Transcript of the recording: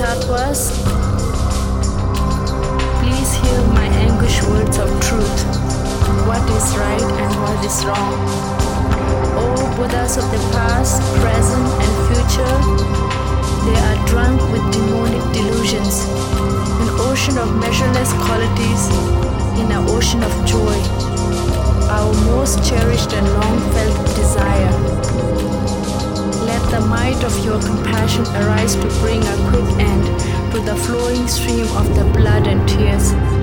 heart was? Please hear my anguish words of truth. What is right and what is wrong? O Buddhas of the past, present, and future, they are drunk with demonic delusions, an ocean of measureless qualities in an ocean of joy, our most cherished and long felt should arise to bring a quick end to the flowing stream of the blood and tears.